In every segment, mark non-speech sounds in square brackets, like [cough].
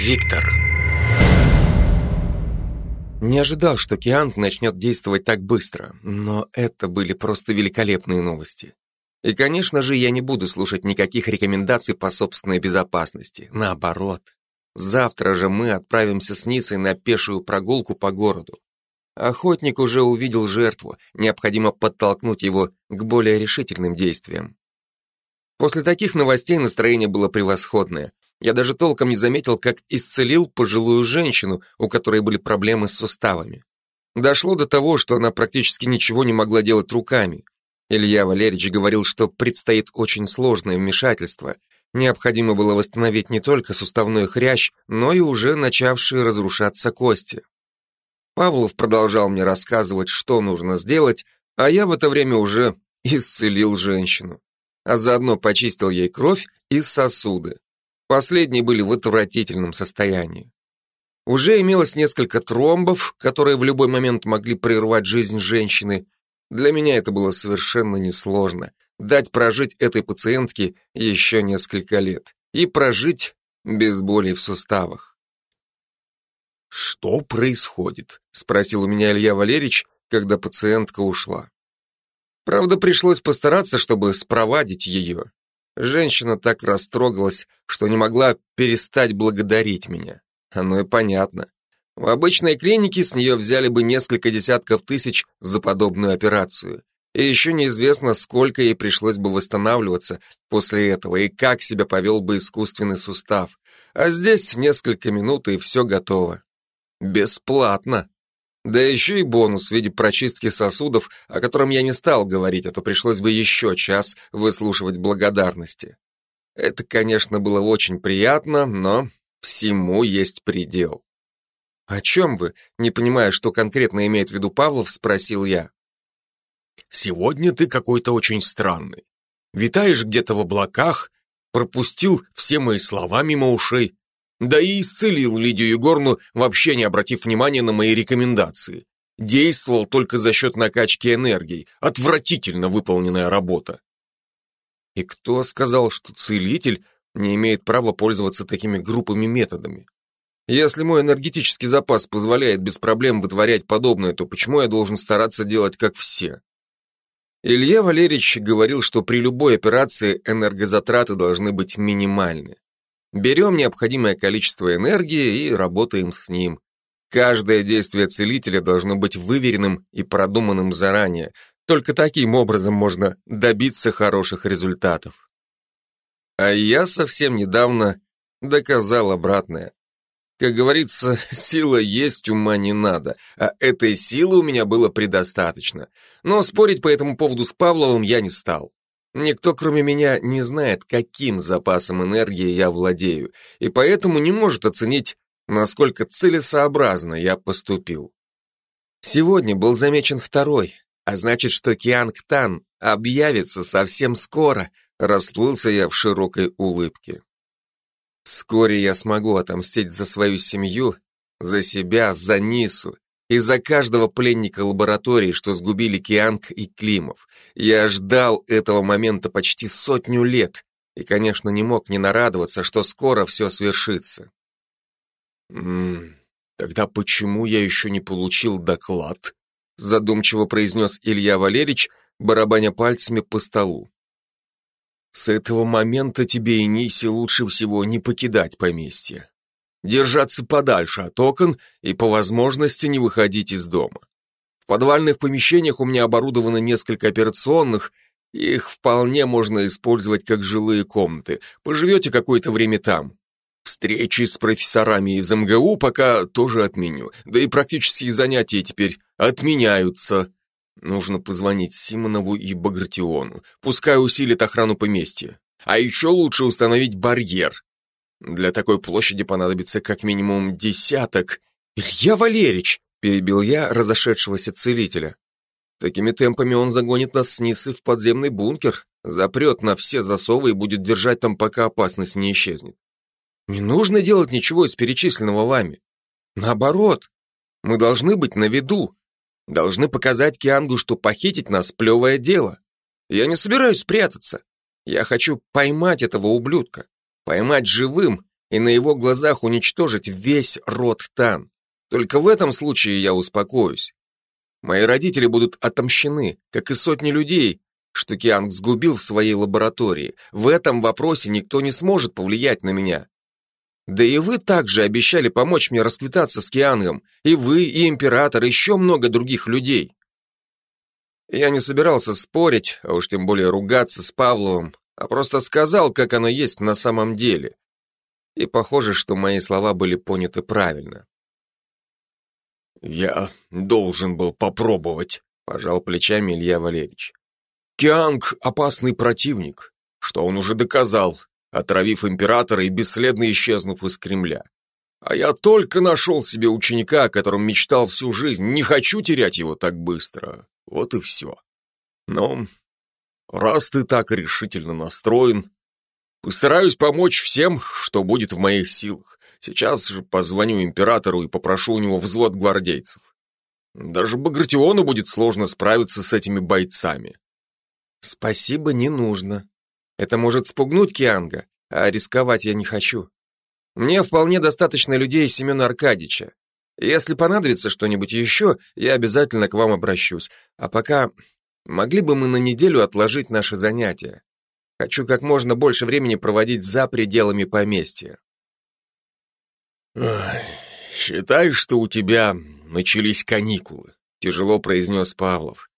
Виктор. Не ожидал, что Кианг начнет действовать так быстро, но это были просто великолепные новости. И, конечно же, я не буду слушать никаких рекомендаций по собственной безопасности. Наоборот. Завтра же мы отправимся с Нисой на пешую прогулку по городу. Охотник уже увидел жертву, необходимо подтолкнуть его к более решительным действиям. После таких новостей настроение было превосходное. Я даже толком не заметил, как исцелил пожилую женщину, у которой были проблемы с суставами. Дошло до того, что она практически ничего не могла делать руками. Илья Валерьевич говорил, что предстоит очень сложное вмешательство. Необходимо было восстановить не только суставной хрящ, но и уже начавшие разрушаться кости. Павлов продолжал мне рассказывать, что нужно сделать, а я в это время уже исцелил женщину. А заодно почистил ей кровь и сосуды. Последние были в отвратительном состоянии. Уже имелось несколько тромбов, которые в любой момент могли прервать жизнь женщины. Для меня это было совершенно несложно. Дать прожить этой пациентке еще несколько лет. И прожить без боли в суставах. «Что происходит?» — спросил у меня Илья Валерьевич, когда пациентка ушла. Правда, пришлось постараться, чтобы спровадить ее. Женщина так растрогалась, что не могла перестать благодарить меня. Оно и понятно. В обычной клинике с нее взяли бы несколько десятков тысяч за подобную операцию. И еще неизвестно, сколько ей пришлось бы восстанавливаться после этого и как себя повел бы искусственный сустав. А здесь несколько минут и все готово. Бесплатно. Да еще и бонус в виде прочистки сосудов, о котором я не стал говорить, а то пришлось бы еще час выслушивать благодарности. Это, конечно, было очень приятно, но всему есть предел. «О чем вы?» Не понимая, что конкретно имеет в виду Павлов, спросил я. «Сегодня ты какой-то очень странный. Витаешь где-то в облаках, пропустил все мои слова мимо ушей, да и исцелил Лидию Егорну, вообще не обратив внимания на мои рекомендации. Действовал только за счет накачки энергии. Отвратительно выполненная работа. И кто сказал, что целитель не имеет права пользоваться такими группами методами? Если мой энергетический запас позволяет без проблем вытворять подобное, то почему я должен стараться делать как все? Илья Валерьевич говорил, что при любой операции энергозатраты должны быть минимальны. Берем необходимое количество энергии и работаем с ним. Каждое действие целителя должно быть выверенным и продуманным заранее. Только таким образом можно добиться хороших результатов. А я совсем недавно доказал обратное. Как говорится, [laughs] сила есть, ума не надо, а этой силы у меня было предостаточно. Но спорить по этому поводу с Павловым я не стал. Никто, кроме меня, не знает, каким запасом энергии я владею, и поэтому не может оценить, насколько целесообразно я поступил. Сегодня был замечен второй, а значит, что Кианг Тан объявится совсем скоро, расплылся я в широкой улыбке. Вскоре я смогу отомстить за свою семью, за себя, за Нису и за каждого пленника лаборатории, что сгубили Кианг и Климов. Я ждал этого момента почти сотню лет и, конечно, не мог не нарадоваться, что скоро все свершится. «М тогда почему я еще не получил доклад?» задумчиво произнес Илья Валерьевич, барабаня пальцами по столу. «С этого момента тебе и Нисе лучше всего не покидать поместье держаться подальше от окон и по возможности не выходить из дома. В подвальных помещениях у меня оборудовано несколько операционных, их вполне можно использовать как жилые комнаты. Поживете какое-то время там. Встречи с профессорами из МГУ пока тоже отменю, да и практические занятия теперь отменяются. Нужно позвонить Симонову и Багратиону, пускай усилит охрану поместья. А еще лучше установить барьер, для такой площади понадобится как минимум десяток. Илья Валерьевич, перебил я разошедшегося целителя. Такими темпами он загонит нас с Нисы в подземный бункер, запрет на все засовы и будет держать там, пока опасность не исчезнет. Не нужно делать ничего из перечисленного вами. Наоборот, мы должны быть на виду. Должны показать Киангу, что похитить нас – плевое дело. Я не собираюсь прятаться. Я хочу поймать этого ублюдка поймать живым и на его глазах уничтожить весь род Тан. Только в этом случае я успокоюсь. Мои родители будут отомщены, как и сотни людей, что Кианг сгубил в своей лаборатории. В этом вопросе никто не сможет повлиять на меня. Да и вы также обещали помочь мне расквитаться с Киангом, и вы, и император, и еще много других людей. Я не собирался спорить, а уж тем более ругаться с Павловым, а просто сказал, как оно есть на самом деле. И похоже, что мои слова были поняты правильно. «Я должен был попробовать», — пожал плечами Илья Валерьевич. «Кианг — опасный противник, что он уже доказал, отравив императора и бесследно исчезнув из Кремля. А я только нашел себе ученика, о котором мечтал всю жизнь, не хочу терять его так быстро. Вот и все. Но раз ты так решительно настроен, постараюсь помочь всем, что будет в моих силах. Сейчас же позвоню императору и попрошу у него взвод гвардейцев. Даже Багратиону будет сложно справиться с этими бойцами. Спасибо, не нужно. Это может спугнуть Кианга, а рисковать я не хочу. Мне вполне достаточно людей Семена Аркадьевича. Если понадобится что-нибудь еще, я обязательно к вам обращусь. А пока могли бы мы на неделю отложить наши занятия. Хочу как можно больше времени проводить за пределами поместья. «Считай, что у тебя начались каникулы», — тяжело произнес Павлов.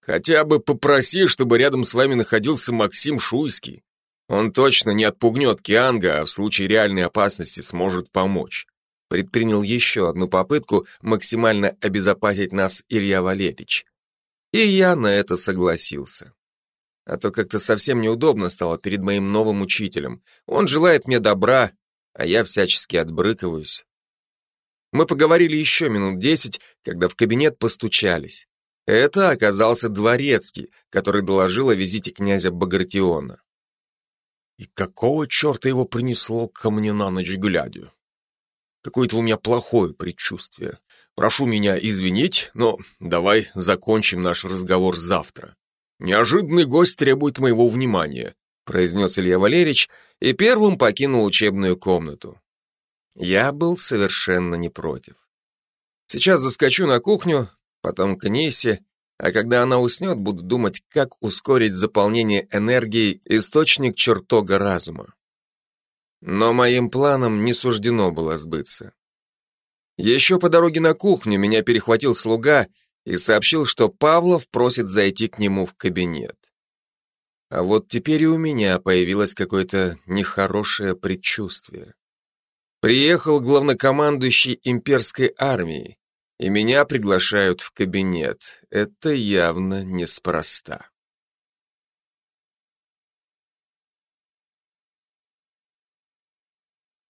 «Хотя бы попроси, чтобы рядом с вами находился Максим Шуйский. Он точно не отпугнет Кианга, а в случае реальной опасности сможет помочь». Предпринял еще одну попытку максимально обезопасить нас Илья Валерьевич. И я на это согласился. А то как-то совсем неудобно стало перед моим новым учителем. Он желает мне добра, а я всячески отбрыкиваюсь. Мы поговорили еще минут десять, когда в кабинет постучались. Это оказался дворецкий, который доложил о визите князя Багратиона. И какого черта его принесло ко мне на ночь глядя? Какое-то у меня плохое предчувствие. Прошу меня извинить, но давай закончим наш разговор завтра. Неожиданный гость требует моего внимания произнес Илья Валерьевич и первым покинул учебную комнату. Я был совершенно не против. Сейчас заскочу на кухню, потом к Нисе, а когда она уснет, буду думать, как ускорить заполнение энергии источник чертога разума. Но моим планам не суждено было сбыться. Еще по дороге на кухню меня перехватил слуга и сообщил, что Павлов просит зайти к нему в кабинет. А вот теперь и у меня появилось какое-то нехорошее предчувствие. Приехал главнокомандующий имперской армией, и меня приглашают в кабинет. Это явно неспроста.